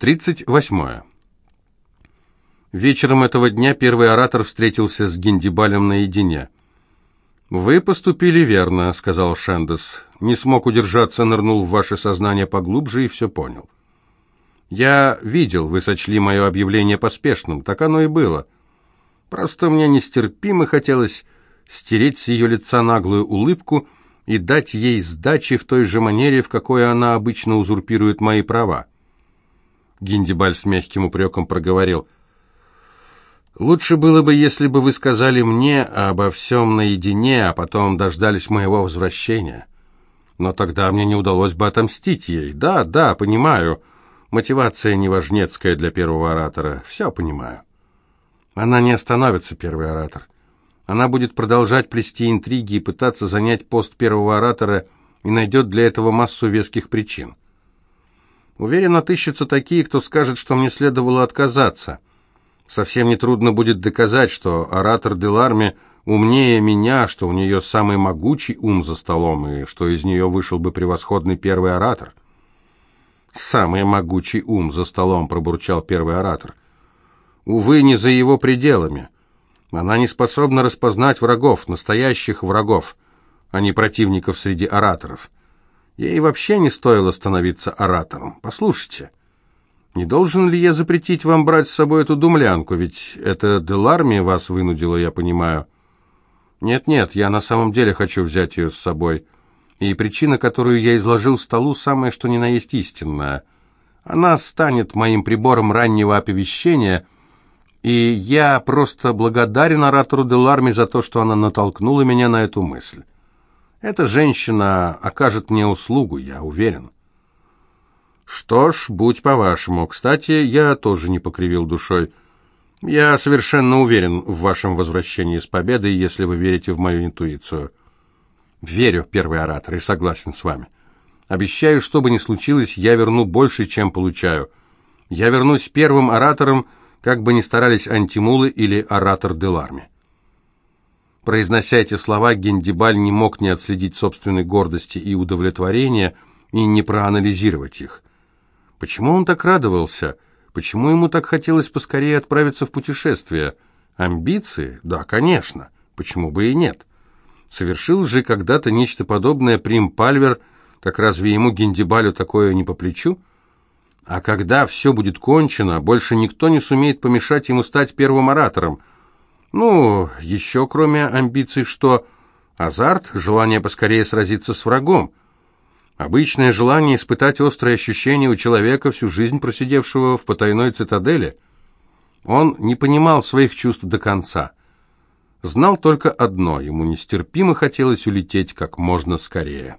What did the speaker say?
38. Вечером этого дня первый оратор встретился с Гендибалем наедине. «Вы поступили верно», — сказал Шендес. «Не смог удержаться, нырнул в ваше сознание поглубже и все понял». «Я видел, вы сочли мое объявление поспешным, так оно и было. Просто мне нестерпимо хотелось стереть с ее лица наглую улыбку и дать ей сдачи в той же манере, в какой она обычно узурпирует мои права». Гиндибаль с мягким упреком проговорил — Лучше было бы, если бы вы сказали мне обо всем наедине, а потом дождались моего возвращения. Но тогда мне не удалось бы отомстить ей. Да, да, понимаю. Мотивация неважнецкая для первого оратора. Все понимаю. Она не остановится, первый оратор. Она будет продолжать плести интриги и пытаться занять пост первого оратора и найдет для этого массу веских причин. Уверен, отыщутся такие, кто скажет, что мне следовало отказаться – Совсем нетрудно будет доказать, что оратор Деларми умнее меня, что у нее самый могучий ум за столом, и что из нее вышел бы превосходный первый оратор. «Самый могучий ум за столом», — пробурчал первый оратор. «Увы, не за его пределами. Она не способна распознать врагов, настоящих врагов, а не противников среди ораторов. Ей вообще не стоило становиться оратором. Послушайте». Не должен ли я запретить вам брать с собой эту думлянку, ведь это Деларми вас вынудила, я понимаю. Нет-нет, я на самом деле хочу взять ее с собой. И причина, которую я изложил столу, самая что ни на есть истинная. Она станет моим прибором раннего оповещения, и я просто благодарен оратору Деларми за то, что она натолкнула меня на эту мысль. Эта женщина окажет мне услугу, я уверен. «Что ж, будь по-вашему. Кстати, я тоже не покривил душой. Я совершенно уверен в вашем возвращении с победой, если вы верите в мою интуицию». «Верю, первый оратор, и согласен с вами. Обещаю, что бы ни случилось, я верну больше, чем получаю. Я вернусь первым оратором, как бы ни старались антимулы или оратор Деларми». Произнося эти слова, Гендибаль не мог не отследить собственной гордости и удовлетворения и не проанализировать их. Почему он так радовался? Почему ему так хотелось поскорее отправиться в путешествие? Амбиции? Да, конечно. Почему бы и нет? Совершил же когда-то нечто подобное Прим Пальвер, так разве ему Гендибалю такое не по плечу? А когда все будет кончено, больше никто не сумеет помешать ему стать первым оратором. Ну, еще кроме амбиций, что азарт, желание поскорее сразиться с врагом. Обычное желание испытать острые ощущения у человека, всю жизнь просидевшего в потайной цитадели. Он не понимал своих чувств до конца. Знал только одно, ему нестерпимо хотелось улететь как можно скорее.